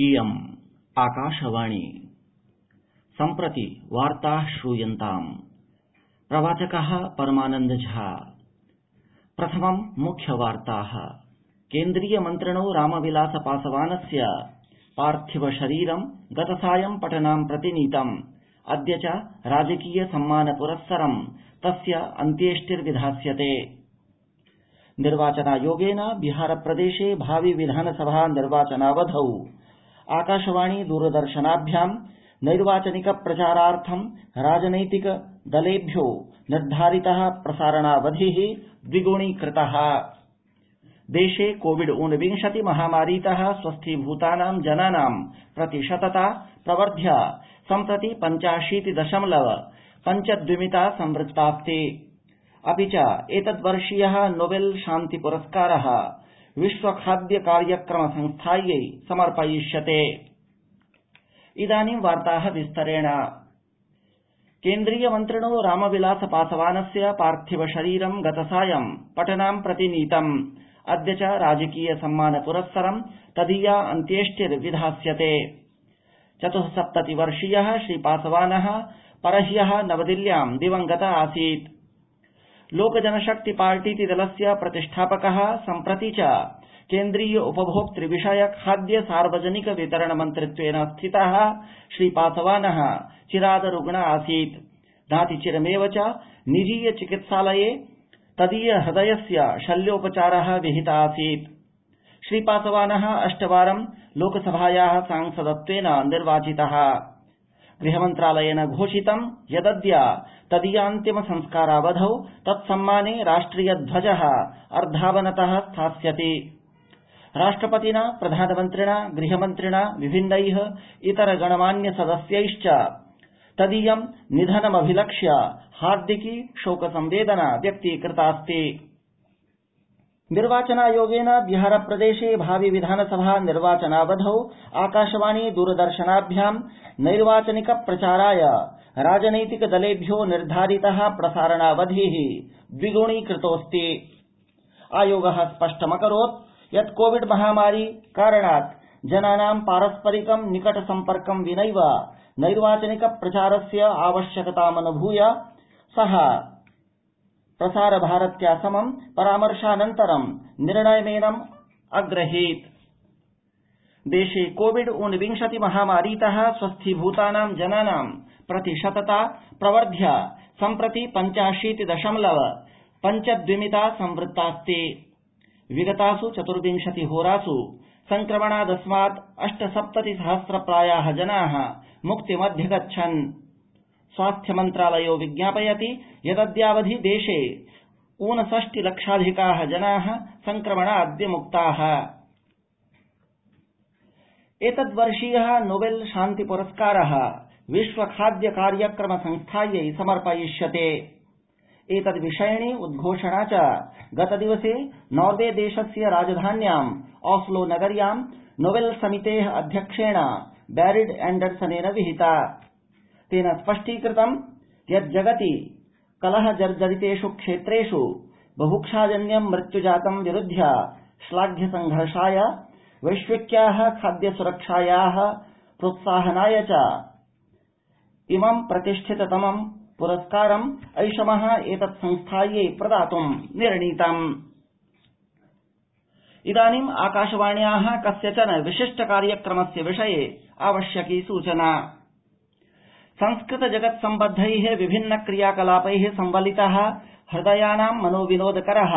इयम् आकाशवाणी। सम्प्रति वार्ताः श्रूयन्ताम्। प्रवाचकः परमानन्द झा। प्रथमम् मुख्यवार्ताः केंद्रीय मन्त्रिणो रामविलास पासवानस्य पार्थिव शरीरं गतसायं पटनां प्रति नीतम् अद्य च राजकीय सम्मान पुरस्सरं तस्य अन्त्येष्टिर्विधास्यते। निर्वाचनायोगेन बिहार प्रदेशे भावि विधानसभा निर्वाचनावधौ। आकाशवाणी दूरदर्शनाभ्यां, नैर्वाचनिक प्रचारार्थं, राजनैतिक दलेभ्यो, निर्धारितः प्रसारणावधिः द्विगुणीकृतः। देशे कोविड ऊनविंशति महामारीतः स्वस्थीभूतानां जनानां प्रतिशतता प्रवर्ध्य, सम्प्रति पञ्चाशीति दशमलव पञ्च द्विमिता संवृत्तास्ति अपि च एतद्वर्षीयः नोबेल शान्ति पुरस्कारः विश्व खाद्य कार्यक्रम संस्थायै समर्पयिष्यते विस्तरेण। केंद्रीय मन्त्रिणो रामविलास पासवानस्य पार्थिव शरीरं गतसायं पटनां प्रति नीतम् अद्य च राजकीय सम्मान पुरस्सरं तदीया अन्त्येष्टिर्विधास्यते। चतुःसप्तति वर्षीयः श्रीपासवानः परह्यः नवदिल्ल्यां दिवंगत आसीत्। लोक जनशक्ति पार्टीति दलस्य प्रतिष्ठापकः, सम्प्रति च केंद्रीय उपभोक्तृ विषय खाद्य सार्वजनिक वितरण मन्त्रित्वेन स्थितः श्रीपासवानः चिराद रुग्ण आसीत्। नातिचिरमेव च निजीय चिकित्सालये तदीय हृदयस्य शल्योपचारः विहित आसीत्। श्रीपासवानः अष्टवारं लोकसभायाः सांसदत्वेन निर्वाचितः। गृहमन्त्रालयेन घोषितं यदद्य तदीयान्तिम संस्कारावधौ तत्सम्माने राष्ट्रिय ध्वजः अर्धावनतः स्थास्यति। राष्ट्रपतिना प्रधानमन्त्रिणा गृहमन्त्रिणा विभिन्नैः इतर गणमान्य सदस्यैश्च तदीयं निधनमभिलक्ष्य हार्दिकी शोक संवेदना व्यक्तीकृतास्ति निर्वाचनायोगेन बिहार प्रदेशे भावि विधानसभा निर्वाचनावधौ, आकाशवाणी दूरदर्शनाभ्यां नैर्वाचनिक प्रचाराय राजनैतिक दलेभ्यो निर्धारितः प्रसारणावधिः द्विगुणीकृतोऽस्ति। आयोगः स्पष्टमकरोत् यत् कोविड महामारी कारणात् जनानां पारस्परिकं निकट सम्पर्कं विनैव नैर्वाचनिक प्रचारस्य आवश्यकतामनुभूय सः प्रसार भारत्या समं परामर्शानन्तरं निर्णयमेनम् अग्रहीत्। देशे कोविड ऊनविंशति महामारीतः स्वस्थीभूतानां जनानां प्रतिशतता प्रवर्ध्य सम्प्रति पञ्चाशीति दशमलव पञ्च द्विमिता संवृत्तास्ति। विगतासु चतुर्विंशति होरासु संक्रमणादस्मात् अष्टसप्तति सहस्र प्रायाः जनाः मुक्तिमध्यगच्छन्। स्वास्थ्य मन्त्रालयो विज्ञापयति यदद्यावधि देशे ऊनषष्टि लक्षाधिकाः जनाः संक्रमणाद् विमुक्ताः एतद्वर्षीयः नोबेल शान्ति पुरस्कारः विश्व खाद्य कार्यक्रम संस्थायै समर्पयिष्यते। एतद्विषयिणी उद्घोषणा च गतदिवसे नॉर्वे देशस्य राजधान्याम् ऑस्लो नगर्यां नोबेल समितेः अध्यक्षेण बैरिड एण्डरसनेन विहिता। तेन स्पष्टीकृतं यत् जगति कलह जर्जरितेष् क्षेत्रेष् बुभुक्षाजन्यं मृत्युजातं विरुध्य श्लाघ्य संघर्षाय वैश्विक्याः खाद्य सुरक्षायाः प्रोत्साहनाय च इमं प्रतिष्ठिततमं पुरस्कारम् ऐषमः एतत् संस्थायै प्रदातुं निर्णीतम्। इदानीम् आकाशवाण्याः कस्यचन विशिष्ट कार्यक्रमस्य विषये आवश्यकी सूचना। संस्कृत जगत् सम्बद्धैः विभिन्न क्रियाकलापैः संवलितः हृदयानां मनोविनोदकरः।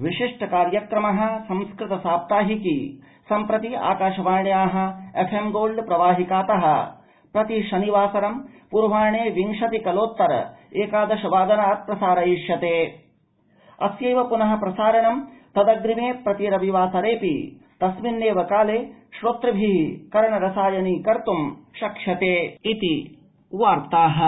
विशिष्ट कार्यक्रमः संस्कृत साप्ताहिकी, सम्प्रति आकाशवाण्याः एफएम् गोल्ड प्रवाहिकातः। प्रति शनिवासरं पूर्वाह्ने विंशति कलोत्तर एकादश वादनात् प्रसारयिष्यते। अस्यैव पुनः प्रसारणं तदग्रिमे प्रति रविवासरेऽपि। तस्मिन्नेव काले श्रोतृभिः कर्णरसायनीकर्तुं शक्ष्यते इति वार्ताः।